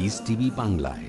Piece TV বাংলায়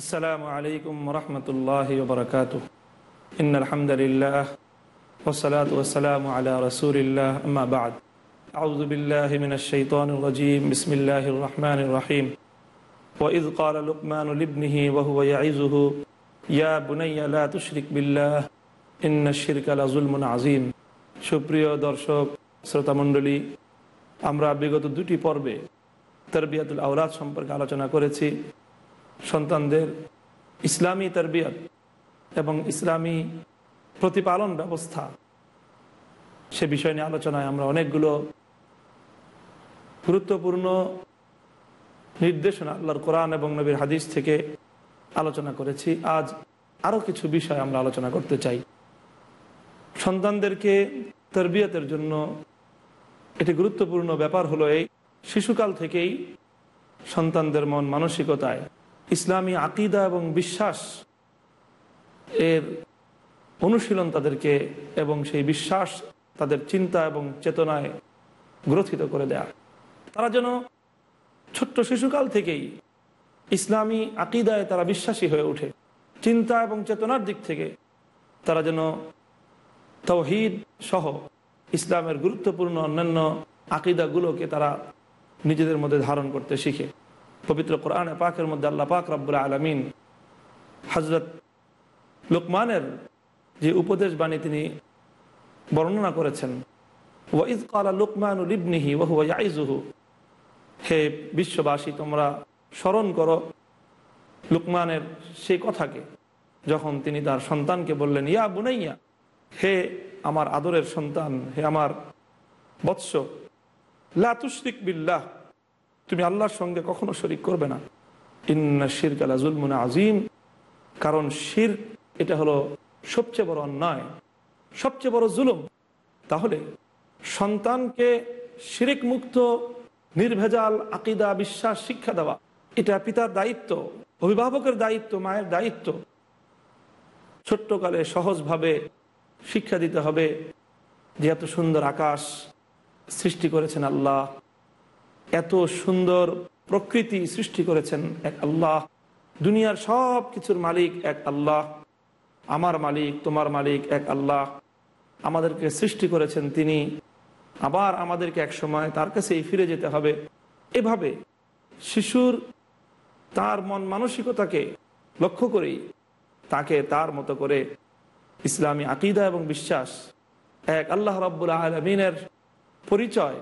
السلام عليكم ورحمة الله وبركاته إن الحمد لله والصلاة والسلام على رسول الله أما بعد أعوذ بالله من الشيطان الرجيم بسم الله الرحمن الرحيم وإذ قال لقمان لابنه وهو يعظه يا بني لا تشرك بالله إن الشرك لظلم عظيم সুপ্রিয় দর্শক শ্রোতামণ্ডলী আমরা বিগত দুটি পর্বে তরবিয়াতুল আওলাদ সম্পর্কে আলোচনা করেছি সন্তানদের ইসলামী তরবিয়ত এবং ইসলামী প্রতিপালন ব্যবস্থা। সে বিষয় নিয়ে আলোচনায় আমরা অনেকগুলো গুরুত্বপূর্ণ নির্দেশনা আল্লাহর কোরআন এবং নবীর হাদিস থেকে আলোচনা করেছি। আজ আরও কিছু বিষয় আমরা আলোচনা করতে চাই। সন্তানদেরকে তরবিয়তের জন্য এটি গুরুত্বপূর্ণ ব্যাপার হলো এই শিশুকাল থেকেই সন্তানদের মন মানসিকতায় ইসলামী আকিদা এবং বিশ্বাস এর অনুশীলন তাদেরকে এবং সেই বিশ্বাস তাদের চিন্তা এবং চেতনায় গ্রথিত করে দেয়া। তারা যেন ছোট্ট শিশুকাল থেকেই ইসলামী আকিদায় তারা বিশ্বাসী হয়ে ওঠে। চিন্তা এবং চেতনার দিক থেকে তারা যেন তৌহিদ সহ ইসলামের গুরুত্বপূর্ণ অন্যান্য আকিদাগুলোকে তারা নিজেদের মধ্যে ধারণ করতে শিখে। পবিত্র কোরআনে পাকের মধ্যে আল্লাহ পাক রব্বুল আলমিন হজরত লোকমানের যে উপদেশ বাণী তিনি বর্ণনা করেছেন ওয়াইজ কালা লোকমানুল ইবনিহি ওহুয়া ইয়াইজুহু হে বিশ্ববাসী, তোমরা স্মরণ করো লুকমানের সেই কথাকে যখন তিনি তার সন্তানকে বললেন, ইয়া বুনাইয়া, হে আমার আদরের সন্তান, হে আমার বৎস লাতুশরিক বিল্লাহ তুমি আল্লাহর সঙ্গে কখনো শরিক করবে না। ইন্না শির কালা জুলমুনা আজিম কারণ শির এটা হলো সবচেয়ে বড় অন্যায়, সবচেয়ে বড় জুলুম। তাহলে সন্তানকে শিরিক মুক্ত নির্ভেজাল আকিদা, বিশ্বাস, শিক্ষা দেওয়া, এটা পিতার দায়িত্ব, অভিভাবকের দায়িত্ব, মায়ের দায়িত্ব। ছোট্টকালে সহজভাবে শিক্ষা দিতে হবে যে এত সুন্দর আকাশ সৃষ্টি করেছেন আল্লাহ। এত সুন্দর প্রকৃতি সৃষ্টি করেছেন এক আল্লাহ। দুনিয়ার সব কিছুর মালিক এক আল্লাহ। আমার মালিক, তোমার মালিক এক আল্লাহ। আমাদেরকে সৃষ্টি করেছেন তিনি। আবার আমাদেরকে এক সময় তার কাছেই ফিরে যেতে হবে। এভাবে শিশুর তার মন মানসিকতাকে লক্ষ্য করেই তাকে তার মতো করে ইসলামী আকিদা এবং বিশ্বাস এক আল্লাহ রব্বুল আলমিনের পরিচয়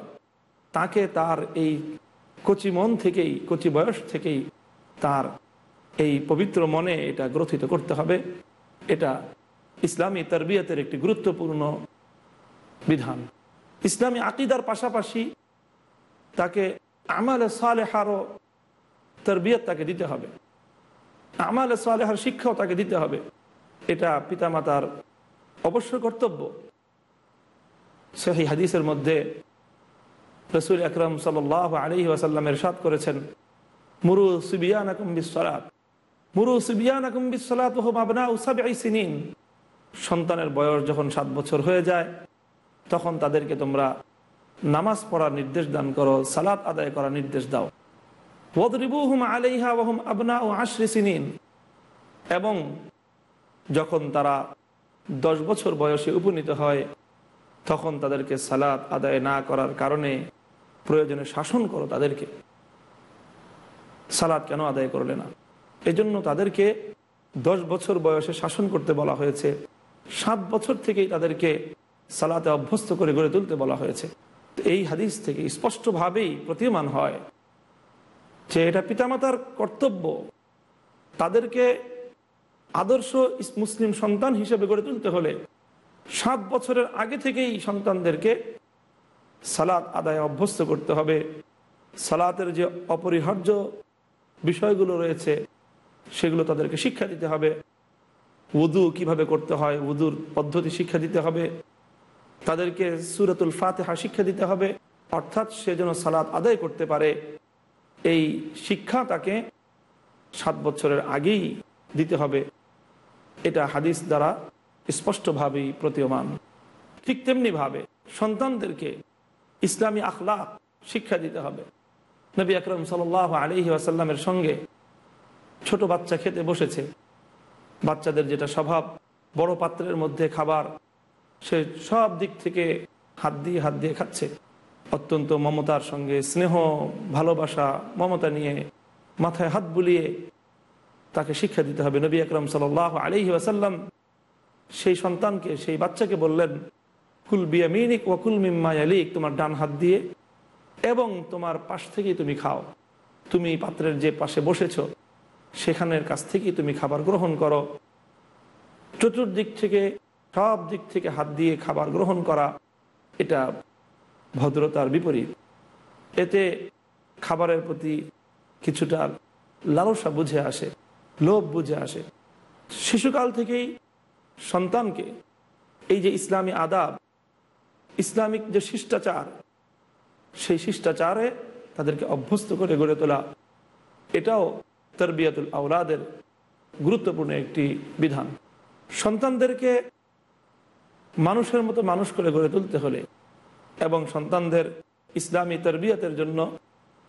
তাকে তার এই কচি মন থেকেই, কচি বয়স থেকেই তার এই পবিত্র মনে এটা গ্রথিত করতে হবে। এটা ইসলামী তরবিয়তের একটি গুরুত্বপূর্ণ বিধান। ইসলামী আকিদার পাশাপাশি তাকে আমালে সালেহারও তরবিয়ত তাকে দিতে হবে। আমালে সালেহার শিক্ষাও তাকে দিতে হবে। এটা পিতামাতার অবশ্য কর্তব্য। সেই হাদিসের মধ্যে রসুল আকরম সাল আলী ওয়াসাল্লামের সাদ করেছেন, মুরু সুবিয়ান বিশ্বরাত মুরু সুবিয়ান বিশ্বরাত মাবনা উসাবি সিনিন। সন্তানের বয়স যখন সাত বছর হয়ে যায়, তখন তাদেরকে তোমরা নামাজ পড়ার নির্দেশ দান করো, সালাত আদায় করার নির্দেশ দাও। ওদরিবুহুম আলাইহা ওহুম আবনা ও আশরি এবং যখন তারা দশ বছর বয়সে উপনীত হয়, তখন তাদেরকে সালাত আদায় না করার কারণে প্রয়োজনে শাসন করো তাদেরকে। সালাদ কেন আদায় করলে না? এজন্য তাদেরকে দশ বছর বয়সে শাসন করতে বলা হয়েছে। সাত বছর থেকেই তাদেরকে সালাতে অভ্যস্ত করে গড়ে তুলতে বলা হয়েছে। এই হাদিস থেকে স্পষ্টভাবেই প্রতীয়মান হয় যে এটা পিতামাতার কর্তব্য। তাদেরকে আদর্শ মুসলিম সন্তান হিসেবে গড়ে তুলতে হলে সাত বছরের আগে থেকেই সন্তানদেরকে সালাত আদায় অভ্যস্ত করতে হবে। সালাতের যে অপরিহার্য বিষয়গুলো রয়েছে, সেগুলো তাদেরকে শিক্ষা দিতে হবে। উদু কীভাবে করতে হয় উদুর পদ্ধতি শিক্ষা দিতে হবে। তাদেরকে সুরাতুল ফাতেহা শিক্ষা দিতে হবে, অর্থাৎ সে যেন সালাত আদায় করতে পারে। এই শিক্ষা তাকে সাত বছরের আগেই দিতে হবে। এটা হাদিস দ্বারা স্পষ্টভাবেই প্রতীয়মান। ঠিক তেমনিভাবে সন্তানদেরকে ইসলামী আখলাক শিক্ষা দিতে হবে। নবী আকরম সাল আলহি আসাল্লামের সঙ্গে ছোট বাচ্চা খেতে বসেছে। বাচ্চাদের যেটা স্বভাব, বড় পাত্রের মধ্যে খাবার, সে সব দিক থেকে হাত দিয়ে হাত দিয়ে খাচ্ছে। অত্যন্ত মমতার সঙ্গে, স্নেহ, ভালোবাসা, মমতা নিয়ে মাথায় হাত বুলিয়ে তাকে শিক্ষা দিতে হবে। নবী আকরম সাল আলহি আসাল্লাম সেই সন্তানকে, সেই বাচ্চাকে বললেন কুল বিয়ামিনিক ওয়াকুল মিম্মায়ালিক তোমার ডান হাত দিয়ে এবং তোমার পাশ থেকেই তুমি খাও। তুমি পাত্রের যে পাশে বসেছ, সেখানের কাছ থেকেই তুমি খাবার গ্রহণ করো। চতুর্দিক থেকে, সব দিক থেকে হাত দিয়ে খাবার গ্রহণ করা, এটা ভদ্রতার বিপরীত। এতে খাবারের প্রতি কিছুটা লালসা বুঝে আসে, লোভ বুঝে আসে। শিশুকাল থেকেই সন্তানকে, এই যে ইসলামী আদাব ইসলামিক যে শিষ্টাচার, সেই শিষ্টাচারে তাদেরকে অভ্যস্ত করে গড়ে তোলা, এটাও তরবিয়াতুল আওলাদের গুরুত্বপূর্ণ একটি বিধান। সন্তানদেরকে মানুষের মতো মানুষ করে গড়ে তুলতে হলে এবং সন্তানদের ইসলামী তরবিয়তের জন্য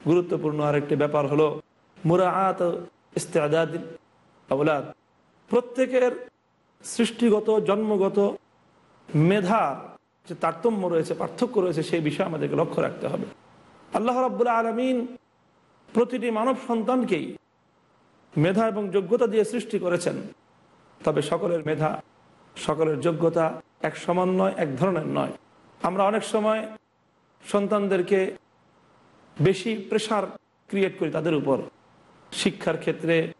গুরুত্বপূর্ণ আরেকটি ব্যাপার হলো মুরাআত ইস্তেদাদ আওলাদ। প্রত্যেকের সৃষ্টিগত, জন্মগত মেধার যে তারতম্য রয়েছে, পার্থক্য রয়েছে, সেই বিষয়ে আমাদেরকে লক্ষ্য রাখতে হবে। আল্লাহ রাবুল্লাহ আলমিন প্রতিটি মানব সন্তানকেই মেধা এবং যোগ্যতা দিয়ে সৃষ্টি করেছেন। তবে সকলের মেধা, সকলের যোগ্যতা এক সমান নয়, এক ধরনের নয়। আমরা অনেক সময় সন্তানদেরকে বেশি প্রেশার ক্রিয়েট করি তাদের উপর। শিক্ষার ক্ষেত্রে,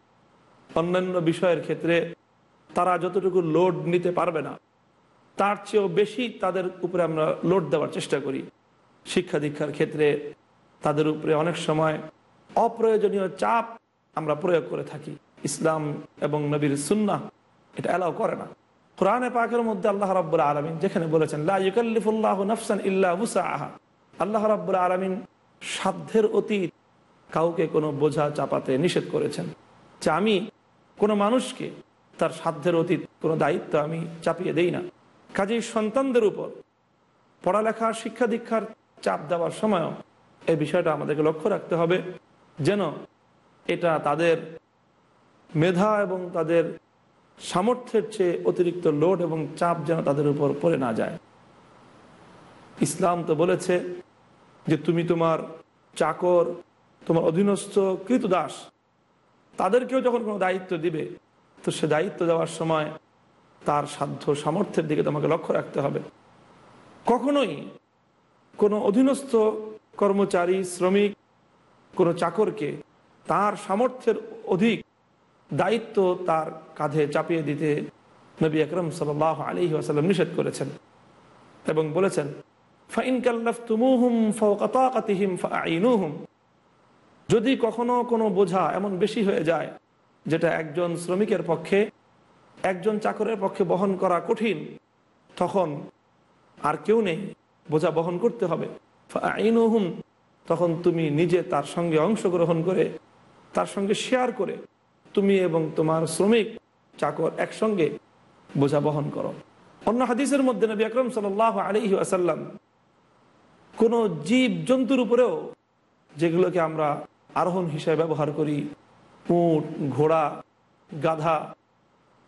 অন্যান্য বিষয়ের ক্ষেত্রে তারা যতটুকু লোড নিতে পারবে না তার চেয়েও বেশি তাদের উপরে আমরা লোড দেওয়ার চেষ্টা করি। শিক্ষা দীক্ষার ক্ষেত্রে তাদের উপরে অনেক সময় অপ্রয়োজনীয় চাপ আমরা প্রয়োগ করে থাকি। ইসলাম এবং নবীর সুন্না এটা অ্যালাউ করে না। কোরআনে পাকের মধ্যে আল্লাহ রাব্বুল আলমিন যেখানে বলেছেন লাইকাল্লিফুল্লাহ নফসান ইল্লা আল্লাহ রাব্বুল আলমিন সাধ্যের অতীত কাউকে কোনো বোঝা চাপাতে নিষেধ করেছেন। যে আমি কোনো মানুষকে তার সাধ্যের অতীত, কোনো দায়িত্ব আমি চাপিয়ে দেই না। কাজেই সন্তানদের উপর পড়ালেখা শিক্ষা দীক্ষার চাপ দেওয়ার সময়ও এই বিষয়টা আমাদেরকে লক্ষ্য রাখতে হবে যেন এটা তাদের মেধা এবং তাদের সামর্থ্যের চেয়ে অতিরিক্ত লোড এবং চাপ যেন তাদের উপর পড়ে না যায়। ইসলাম তো বলেছে যে তুমি তোমার চাকর, তোমার অধীনস্থ কৃতদাস, তাদেরকেও যখন কোনো দায়িত্ব দিবে, তো সে দায়িত্ব দেওয়ার সময় তার সাধ্য সামর্থ্যের দিকে তোমাকে লক্ষ্য রাখতে হবে। কখনোই কোনো অধীনস্থ কর্মচারী, শ্রমিক, কোনো চাকরকে তার সামর্থ্যের অধিক দায়িত্ব তার কাঁধে চাপিয়ে দিতে নবী আকরম সাল আলী আসাল্লাম নিষেধ করেছেন এবং বলেছেন যদি কখনো কোনো বোঝা এমন বেশি হয়ে যায় যেটা একজন শ্রমিকের পক্ষে একজন চাকরের পক্ষে বহন করা কঠিন, তখন আর কেউ নেই, বোঝা বহন করতে হবে। ফাআইনুহুম, তখন তুমি নিজে তার সঙ্গে অংশগ্রহণ করে, তার সঙ্গে শেয়ার করে, তুমি এবং তোমার শ্রমিক, চাকর একসঙ্গে বোঝা বহন করো। অন্য হাদিসের মধ্যে নবী আকরম সাল আলহি আসাল্লাম কোনো জীব জন্তুর উপরেও যেগুলোকে আমরা আরোহণ হিসেবে ব্যবহার করি, উঁট, ঘোড়া, গাধা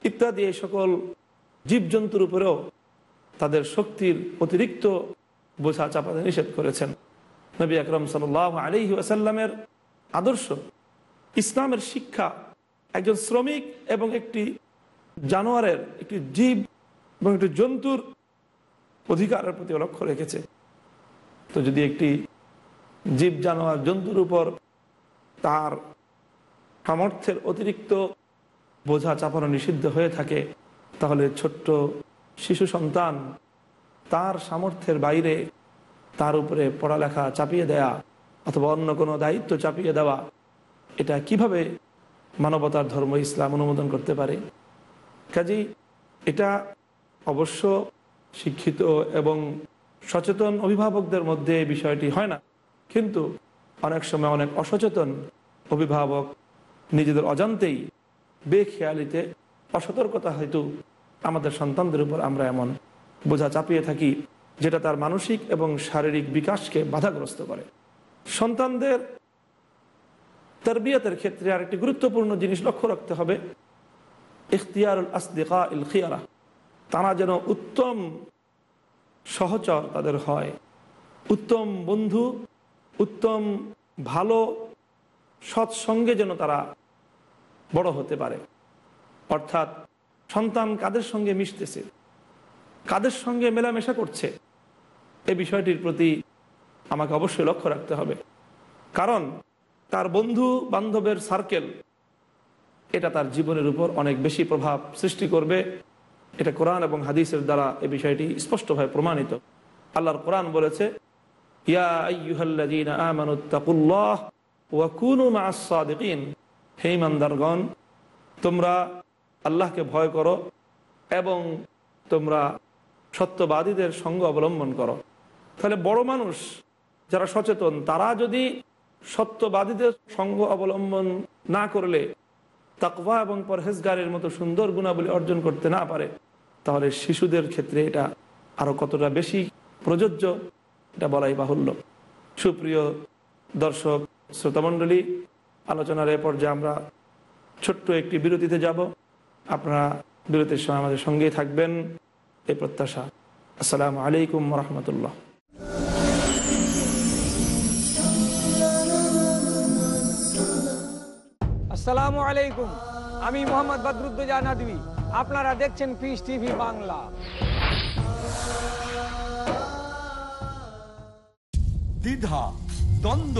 ইত্যাদি এই সকল জীবজন্তুর উপরেও তাদের শক্তির অতিরিক্ত বোঝা চাপাতে নিষেধ করেছেন। নবী আকরম সাল আলহি আসাল্লামের আদর্শ, ইসলামের শিক্ষা একজন শ্রমিক এবং একটি জানোয়ারের, একটি জীব এবং একটি জন্তুর অধিকারের প্রতি লক্ষ্য রেখেছে। তো যদি একটি জীব জানোয়ার জন্তুর উপর তার সামর্থ্যের অতিরিক্ত বোঝা চাপানো নিষিদ্ধ হয়ে থাকে, তাহলে ছোট্ট শিশু সন্তান তার সামর্থ্যের বাইরে তার উপরে পড়ালেখা চাপিয়ে দেয়া অথবা অন্য কোনো দায়িত্ব চাপিয়ে দেওয়া, এটা কীভাবে মানবতার ধর্ম ইসলাম অনুমোদন করতে পারে? কাজেই এটা অবশ্য শিক্ষিত এবং সচেতন অভিভাবকদের মধ্যে বিষয়টি হয় না। কিন্তু অনেক সময় অনেক অসচেতন অভিভাবক নিজেদের অজান্তেই বেখেয়ালিতে অসতর্কতা হয়তো আমাদের সন্তানদের উপর আমরা এমন বোঝা চাপিয়ে থাকি, যেটা তার মানসিক এবং শারীরিক বিকাশকে বাধাগ্রস্ত করে। সন্তানদের তরবিয়তের ক্ষেত্রে আরেকটি গুরুত্বপূর্ণ জিনিস লক্ষ্য রাখতে হবে, ইখতিয়ারুল আসদিকা ইল খিয়ারা। তারা যেন উত্তম সহচর তাদের হয়। উত্তম বন্ধু, উত্তম ভালো, সৎসঙ্গে যেন তারা বড় হতে পারে। অর্থাৎ সন্তান কাদের সঙ্গে মিশতেছে? কাদের সঙ্গে মেলামেশা করছে? এ বিষয়টির প্রতি আমাকে অবশ্যই লক্ষ্য রাখতে হবে। কারণ তার বন্ধু বান্ধবের সার্কেল এটা তার জীবনের উপর অনেক বেশি প্রভাব সৃষ্টি করবে। এটা কোরআন এবং হাদিসের দ্বারা এ বিষয়টি স্পষ্টভাবে প্রমাণিত। আল্লাহর কোরআন বলেছে হে ইমানদারগণ, তোমরা আল্লাহকে ভয় করো এবং তোমরা সত্যবাদীদের সঙ্গ অবলম্বন করো। তাহলে বড় মানুষ যারা সচেতন, তারা যদি সত্যবাদীদের সঙ্গ অবলম্বন না করলে তাকবা এবং পরহেজগারের মতো সুন্দর গুণাবলী অর্জন করতে না পারে, তাহলে শিশুদের ক্ষেত্রে এটা আরও কতটা বেশি প্রযোজ্য, এটা বলাই বাহুল্য। সুপ্রিয় দর্শক, শ্রোতামণ্ডলী আলোচনার এ পর্যায়ে আমরা ছোট্ট একটি বিরতিতে যাব। আপনারা বিরতির সময় আমাদের সঙ্গেই থাকবেন। এই প্রত্যাশা। আসসালামু আলাইকুম রহমতুল্লাহ আসসালামু আলাইকুম। আমি মোহাম্মদ বদরুদ্দোজা নদী আপনারা দেখছেন পিস টিভি বাংলা। দ্বিধা দ্বন্দ্ব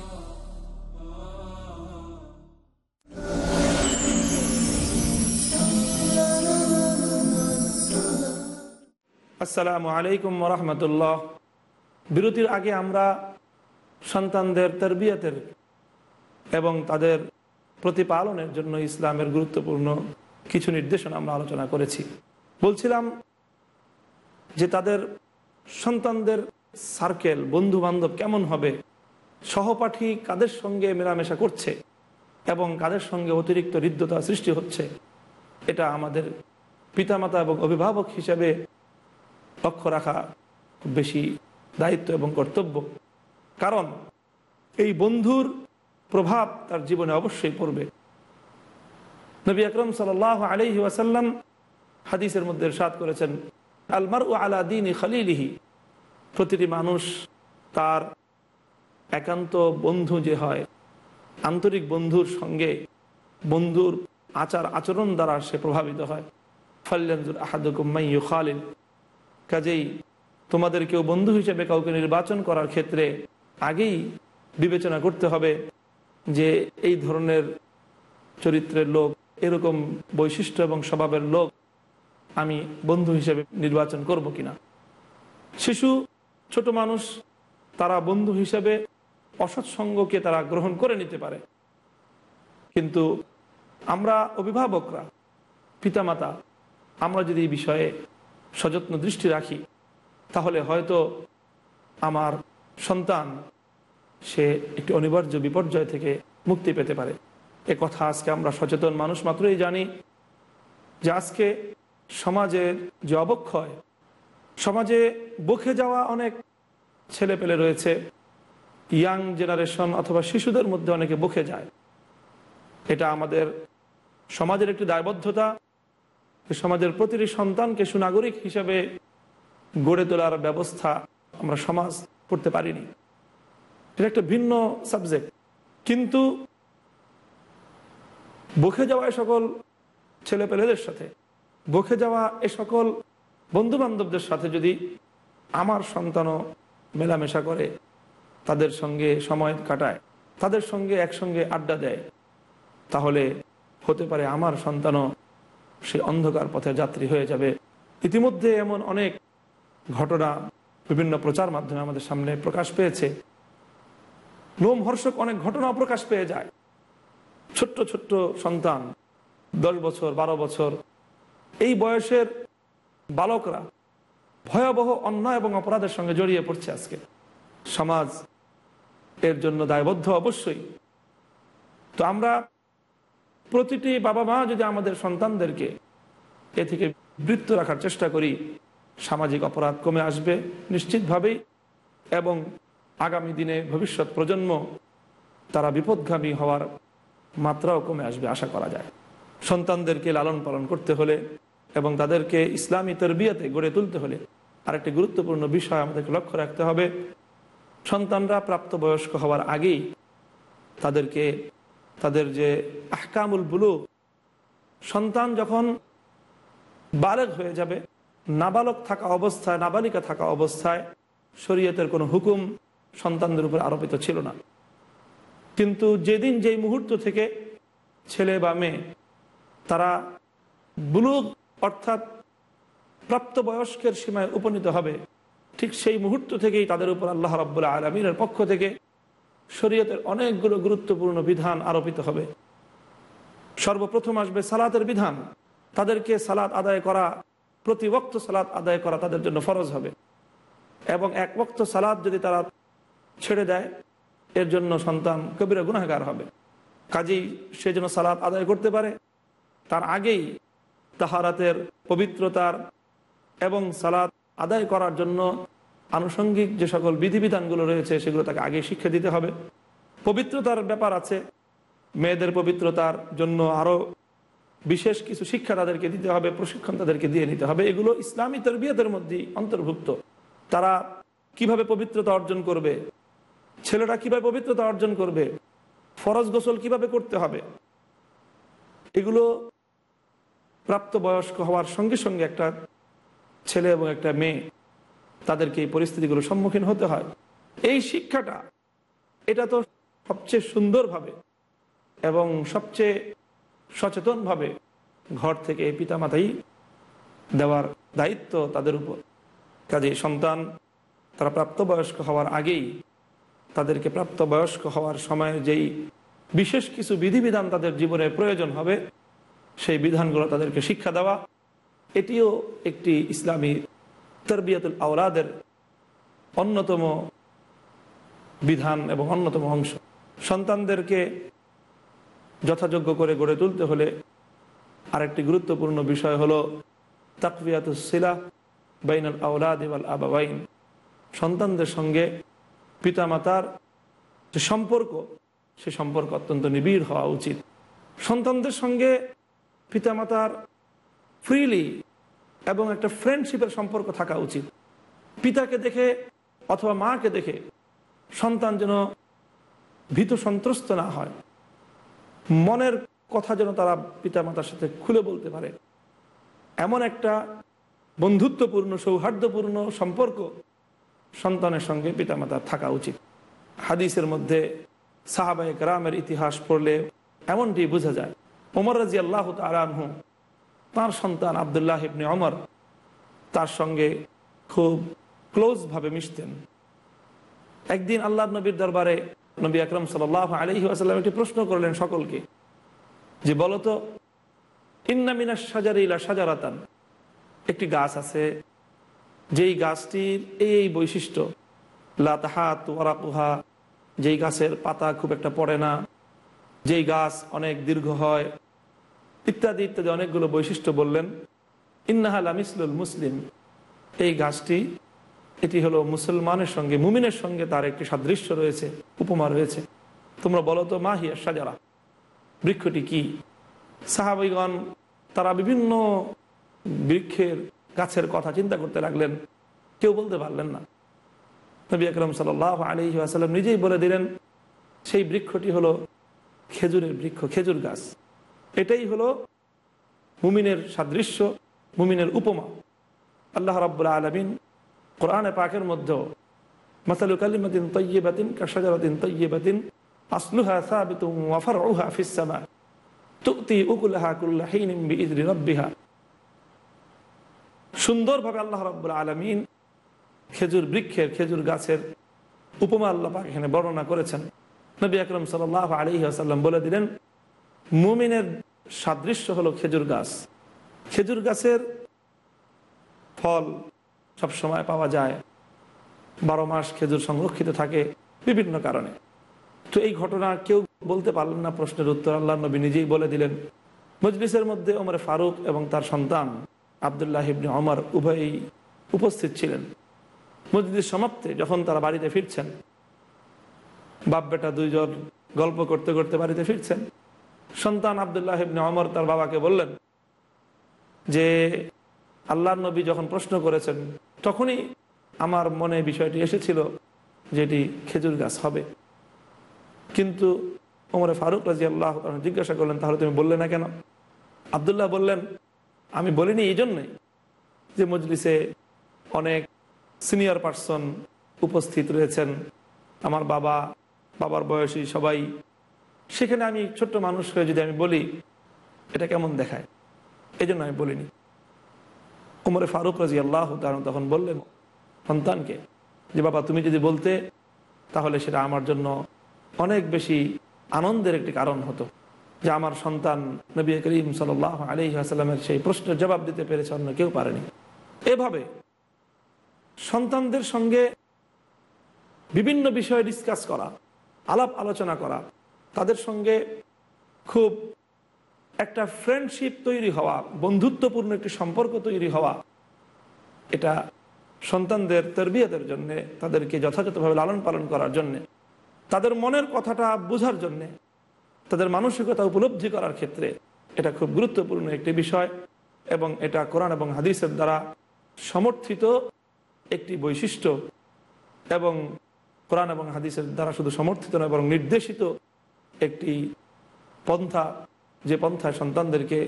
আসসালামু আলাইকুম রহমতুল্লাহ। বিরতির আগে আমরা সন্তানদের তরবিয়তের এবং তাদের প্রতিপালনের জন্য ইসলামের গুরুত্বপূর্ণ কিছু নির্দেশনা আমরা আলোচনা করেছি। বলছিলাম যে তাদের সন্তানদের সার্কেল বন্ধু বান্ধব কেমন হবে? সহপাঠী কাদের সঙ্গে মেলামেশা করছে? এবং কাদের সঙ্গে অতিরিক্ত হৃদ্যতা সৃষ্টি হচ্ছে? এটা আমাদের পিতামাতা এবং অভিভাবক হিসেবে লক্ষ্য রাখা খুব বেশি দায়িত্ব এবং কর্তব্য। কারণ এই বন্ধুর প্রভাব তার জীবনে অবশ্যই পড়বে। নবী আকরম সাল আলহি ওয়াসাল্লাম হাদিসের মধ্যে সাত করেছেন আলমার ও আলা দিন খালিলিহি। প্রতিটি মানুষ তার একান্ত বন্ধু যে হয়, আন্তরিক বন্ধুর সঙ্গে বন্ধুর আচার আচরণ দ্বারা সে প্রভাবিত হয়। ফাল্লানজুর আহাদুকুম্মাই খালিল কাজেই তোমাদের কেউ বন্ধু হিসেবে কাউকে নির্বাচন করার ক্ষেত্রে আগেই বিবেচনা করতে হবে যে এই ধরনের চরিত্রের লোক, এরকম বৈশিষ্ট্য এবং স্বভাবের লোক আমি বন্ধু হিসেবে নির্বাচন করব কিনা। শিশু, ছোট মানুষ, তারা বন্ধু হিসেবে অসৎসঙ্গকে তারা গ্রহণ করে নিতে পারে। কিন্তু আমরা অভিভাবকরা, পিতামাতা, আমরা যদি এই বিষয়ে সযত্ন দৃষ্টি রাখি, তাহলে হয়তো আমার সন্তান সে একটি অনিবার্য বিপর্যয় থেকে মুক্তি পেতে পারে। এ কথা আজকে আমরা সচেতন মানুষ মাত্রই জানি যে আজকে সমাজের যে অবক্ষয়, সমাজে বকে যাওয়া অনেক ছেলে পেলে রয়েছে, ইয়াং জেনারেশন অথবা শিশুদের মধ্যে অনেকে বকে যায়। এটা আমাদের সমাজের একটি দায়বদ্ধতা সমাজের প্রতিটি সন্তানকে সুনাগরিক হিসেবে গড়ে তোলার ব্যবস্থা আমরা সমাজ করতে পারিনি। এটা একটা ভিন্ন সাবজেক্ট কিন্তু বকে যাওয়া এ সকল ছেলে পেলেদের সাথে বকে যাওয়া এ সকল বন্ধু বান্ধবদের সাথে যদি আমার সন্তানও মেলামেশা করে, তাদের সঙ্গে সময় কাটায়, তাদের সঙ্গে একসঙ্গে আড্ডা দেয়, তাহলে হতে পারে আমার সন্তানও সে অন্ধকার পথে যাত্রী হয়ে যাবে। ইতিমধ্যে এমন অনেক ঘটনা বিভিন্ন প্রচার মাধ্যমে আমাদের সামনে প্রকাশ পেয়েছে। লোমহর্ষক অনেক ঘটনা প্রকাশ পেয়ে যায়। ছোট্ট ছোট্ট সন্তান, দশ বছর, বারো বছর, এই বয়সের বালকরা ভয়াবহ অন্যায় এবং অপরাধের সঙ্গে জড়িয়ে পড়ছে আজকে। সমাজ এর জন্য দায়বদ্ধ অবশ্যই। তো আমরা প্রতিটি বাবা মা যদি আমাদের সন্তানদেরকে এ থেকে বৃত্ত রাখার চেষ্টা করি, সামাজিক অপরাধ কমে আসবে নিশ্চিতভাবেই এবং আগামী দিনে ভবিষ্যৎ প্রজন্ম তারা বিপদগামী হওয়ার মাত্রাও কমে আসবে আশা করা যায়। সন্তানদেরকে লালন পালন করতে হলে এবং তাদেরকে ইসলামী তরবিয়াতে গড়ে তুলতে হলে আরেকটি গুরুত্বপূর্ণ বিষয় আমাদেরকে লক্ষ্য রাখতে হবে। সন্তানরা প্রাপ্তবয়স্ক হওয়ার আগেই তাদেরকে তাদের যে আহকামুল বুলু সন্তান যখন বালেক হয়ে যাবে, নাবালক থাকা অবস্থায়, নাবালিকা থাকা অবস্থায়, শরীয়তের কোনো হুকুম সন্তানদের উপর আরোপিত ছিল না। কিন্তু যেদিন যেই মুহূর্ত থেকে ছেলে বা মেয়ে, তারা বুলুগ অর্থাৎ প্রাপ্তবয়স্কের সীমায় উপনীত হবে, ঠিক সেই মুহূর্ত থেকেই তাদের উপর আল্লাহ রব্বুল্লাহ আলমিনের পক্ষ থেকে শরীয়তের অনেকগুলো গুরুত্বপূর্ণ বিধান আরোপিত হবে। সর্বপ্রথম আসবে সালাতের বিধান। তাদেরকে সালাত আদায় করা, প্রতি বক্ত সালাত আদায় করা তাদের জন্য ফরজ হবে। এবং এক বক্ত সালাদ যদি তারা ছেড়ে দেয়, এর জন্য সন্তান কবিরা গুনাগার হবে। কাজেই সে যেন সালাত আদায় করতে পারে। তার আগেই তাহারাতের পবিত্রতার এবং সালাদ আদায় করার জন্য আনুষঙ্গিক যে সকল বিধিবিধানগুলো রয়েছে, সেগুলো তাকে আগে শিক্ষা দিতে হবে। পবিত্রতার ব্যাপার আছে। মেয়েদের পবিত্রতার জন্য আরও বিশেষ কিছু শিক্ষা তাদেরকে দিতে হবে, প্রশিক্ষণ তাদেরকে দিয়ে নিতে হবে। এগুলো ইসলামী তরবিয়তের মধ্যেই অন্তর্ভুক্ত। তারা কীভাবে পবিত্রতা অর্জন করবে? ছেলেরা কীভাবে পবিত্রতা অর্জন করবে? ফরজ গোসল কীভাবে করতে হবে? এগুলো প্রাপ্তবয়স্ক হওয়ার সঙ্গে সঙ্গে একটা ছেলে এবং একটা মেয়ে তাদেরকে এই পরিস্থিতিগুলোর সম্মুখীন হতে হয়। এই শিক্ষাটা, এটা তো সবচেয়ে সুন্দরভাবে এবং সবচেয়ে সচেতনভাবে ঘর থেকে পিতামাতাই দেওয়ার দায়িত্ব তাদের উপর। কাজে সন্তান তারা প্রাপ্তবয়স্ক হওয়ার আগেই তাদেরকে প্রাপ্তবয়স্ক হওয়ার সময় যেই বিশেষ কিছু বিধিবিধান তাদের জীবনে প্রয়োজন হবে, সেই বিধানগুলো তাদেরকে শিক্ষা দেওয়া, এটিও একটি ইসলামী তরবিয়াতুল আওলাদের অন্যতম বিধান এবং অন্যতম অংশ। সন্তানদেরকে যথাযোগ্য করে গড়ে তুলতে হলে আরেকটি গুরুত্বপূর্ণ বিষয় হলো তাকবিয়াতুসিলা বাইনাল আওলাদ ইবাল আবাবাইন। সন্তানদের সঙ্গে পিতামাতার যে সম্পর্ক, সে সম্পর্ক অত্যন্ত নিবিড় হওয়া উচিত। সন্তানদের সঙ্গে পিতামাতার ফ্রিলি এবং একটা ফ্রেন্ডশিপের সম্পর্ক থাকা উচিত। পিতাকে দেখে অথবা মাকে দেখে সন্তান যেন ভীত সন্ত্রস্ত না হয়। মনের কথা যেন তারা পিতামাতার সাথে খুলে বলতে পারে। এমন একটা বন্ধুত্বপূর্ণ, সৌহার্দ্যপূর্ণ সম্পর্ক সন্তানের সঙ্গে পিতা পিতামাতার থাকা উচিত। হাদিসের মধ্যে সাহাবাহিক রামের ইতিহাস পড়লে এমনটি বোঝা যায়। ওমর রাজি আল্লাহ তালানহু তাঁর সন্তান আবদুল্লাহ ইবনে অমর তার সঙ্গে খুব ক্লোজভাবে মিশতেন। একদিন আল্লাহ নবীর দরবারে নবী আকরম সাল আলহি আসাল্লাম একটি প্রশ্ন করলেন সকলকে যে বলতো ইন্নামিনা সাজারিলা সাজারাতান একটি গাছ আছে, যেই গাছটির এই বৈশিষ্ট্য লাতাহাত ওয়ারাকুহা যেই গাছের পাতা খুব একটা পড়ে না, যেই গাছ অনেক দীর্ঘ হয় ইত্যাদি ইত্যাদি অনেকগুলো বৈশিষ্ট্য বললেন। ইন্নাহাল আমিসলুল মুসলিম। এই গাছটি, এটি হলো মুসলমানের সঙ্গে, মুমিনের সঙ্গে তার একটি সাদৃশ্য রয়েছে, উপমা রয়েছে। তোমরা বলো তো মাহিয়া সাজারা বৃক্ষটি কি? সাহাবিগণ তারা বিভিন্ন বৃক্ষের গাছের কথা চিন্তা করতে লাগলেন। কেউ বলতে পারলেন না। নবী আকরম সাল আলী আসাল্লাম নিজেই বলে দিলেন, সেই বৃক্ষটি হলো খেজুরের বৃক্ষ, খেজুর গাছ। এটাই হলো মুমিনের সাদৃশ্য, মুমিনের উপমা। আল্লাহ রাবুল্লাহ আলমিন কোরআনে পাকের মধ্যেও মাসালু কালিমাতিন তৈবাতিন কাসাজারাতিন তৈবাতিন আসলুহা সাবিতুম ওয়াফারউহা ফিস সামা, তুতি উকুলাহা কুল্লা হিনিম বিইذনি সুন্দরভাবে আল্লাহ রাব্বুল আলামিন খেজুর বৃক্ষের, খেজুর গাছের উপমা আল্লাহ পাক এখানে বর্ণনা করেছেন। নবী আকরম সাল আলী আসাল্লাম বলে দিলেন মুমিনের সাদৃশ্য হলো খেজুর গাছ। খেজুর গাছের ফল সব সময় পাওয়া যায়। বারো মাস খেজুর সংরক্ষিত থাকে বিভিন্ন কারণে। তো এই ঘটনা কেউ বলতে পারলেন না, প্রশ্নের উত্তর আল্লাহ নবী নিজেই বলে দিলেন। মজলিসের মধ্যে ওমর ফারুক এবং তার সন্তান আবদুল্লাহ ইবনে অমর উভয়ই উপস্থিত ছিলেন। মসজিদের সমাপ্তে যখন তারা বাড়িতে ফিরছেন বাপ বেটা দুইজন গল্প করতে করতে বাড়িতে ফিরছেন সন্তান আবদুল্লাহ ইবনে অমর তার বাবাকে বললেন যে আল্লাহ নবী যখন প্রশ্ন করেছেন, তখনই আমার মনে বিষয়টি এসেছিল যেটি খেজুর গাছ হবে। কিন্তু ওমরে ফারুক রাজি আল্লাহ জিজ্ঞাসা করলেন, তাহলে তুমি বললে না কেন? আবদুল্লাহ বললেন, আমি বলিনি এই জন্যে যে মজলিসে অনেক সিনিয়র পার্সন উপস্থিত রয়েছেন। আমার বাবা, বাবার বয়সী সবাই সেখানে আমি ছোট্ট মানুষ হয়ে যদি আমি বলি, এটা কেমন দেখায়? এই জন্য আমি বলিনি। উমরে ফারুক রাজি আল্লাহ তখন বললেন, সন্তানকে, যে বাবা, তুমি যদি বলতে, তাহলে সেটা আমার জন্য অনেক বেশি আনন্দের একটি কারণ হতো। যে আমার সন্তান নবী করিম সাল আলি আসালামের সেই প্রশ্নের জবাব দিতে পেরেছে, অন্য কেউ পারেনি। এভাবে সন্তানদের সঙ্গে বিভিন্ন বিষয়ে ডিসকাস করা, আলাপ আলোচনা করা তাদের সঙ্গে খুব একটা ফ্রেন্ডশিপ তৈরি হওয়া, বন্ধুত্বপূর্ণ একটি সম্পর্ক তৈরি হওয়া, এটা সন্তানদের তরবিয়তের জন্যে, তাদেরকে যথাযথভাবে লালন পালন করার জন্যে, তাদের মনের কথাটা বোঝার জন্যে, তাদের মানসিকতা উপলব্ধি করার ক্ষেত্রে এটা খুব গুরুত্বপূর্ণ একটি বিষয় এবং এটা কোরআন এবং হাদিসের দ্বারা সমর্থিত একটি বৈশিষ্ট্য এবং কোরআন এবং হাদিসের দ্বারা শুধু সমর্থিত নয়, বরং নির্দেশিত একটি পন্থা, যে পন্থায় সন্তানদেরকে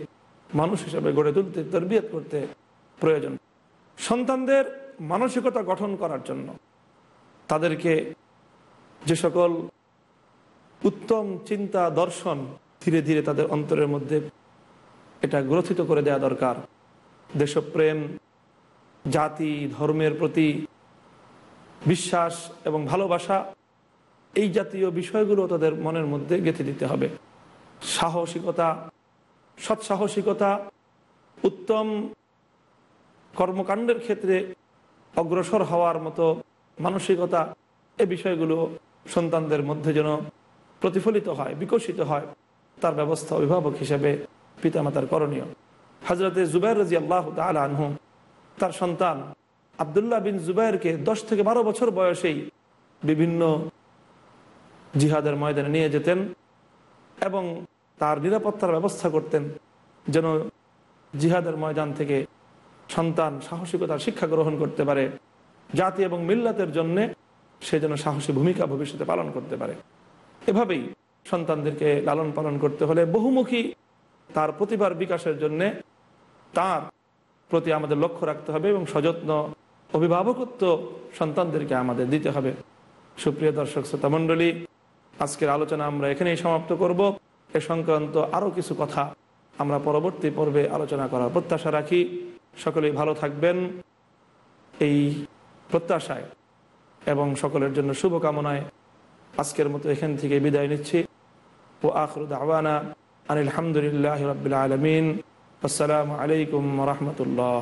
মানুষ হিসেবে গড়ে তুলতে, তরবিয়ত করতে প্রয়োজন। সন্তানদের মানসিকতা গঠন করার জন্য তাদেরকে যে সকল উত্তম চিন্তা, দর্শন ধীরে ধীরে তাদের অন্তরের মধ্যে এটা গ্রথিত করে দেওয়া দরকার। দেশপ্রেম, জাতি, ধর্মের প্রতি বিশ্বাস এবং ভালোবাসা এই জাতীয় বিষয়গুলো তাদের মনের মধ্যে গেঁথে দিতে হবে। সাহসিকতা, সৎসাহসিকতা উত্তম কর্মকাণ্ডের ক্ষেত্রে অগ্রসর হওয়ার মতো মানসিকতা এ বিষয়গুলো সন্তানদের মধ্যে যেন প্রতিফলিত হয়, বিকশিত হয়, তার ব্যবস্থা অভিভাবক হিসেবে পিতামাতার করণীয়। হজরতে জুবাইর রাজি আল্লাহ আনহু, তার সন্তান আবদুল্লাহ বিন জুবাইরকে দশ থেকে বারো বছর বয়সেই বিভিন্ন জিহাদের ময়দানে নিয়ে যেতেন এবং তার নিরাপত্তার ব্যবস্থা করতেন যেন জিহাদের ময়দান থেকে সন্তান সাহসিকতার শিক্ষা গ্রহণ করতে পারে, জাতি এবং মিল্লাতের জন্যে সে যেন সাহসী ভূমিকা ভবিষ্যতে পালন করতে পারে। এভাবেই সন্তানদেরকে লালন পালন করতে হলে বহুমুখী তার প্রতিভার বিকাশের জন্যে তার প্রতি আমাদের লক্ষ্য রাখতে হবে এবং সযত্ন, অভিভাবকত্ব সন্তানদেরকে আমাদের দিতে হবে। সুপ্রিয় দর্শক, শ্রোতা মণ্ডলী আজকের আলোচনা আমরা এখানেই সমাপ্ত করব। এ সংক্রান্ত আরও কিছু কথা আমরা পরবর্তী পর্বে আলোচনা করার প্রত্যাশা রাখি। সকলেই ভালো থাকবেন এই প্রত্যাশায় এবং সকলের জন্য শুভকামনায়। আজকের মতো এখান থেকে বিদায় নিচ্ছি। ও আখরুদ আওয়ানা আনিল হামদুলিল্লাহ রবিল আলমিন। আসসালামু আলাইকুম রহমতুল্লাহ।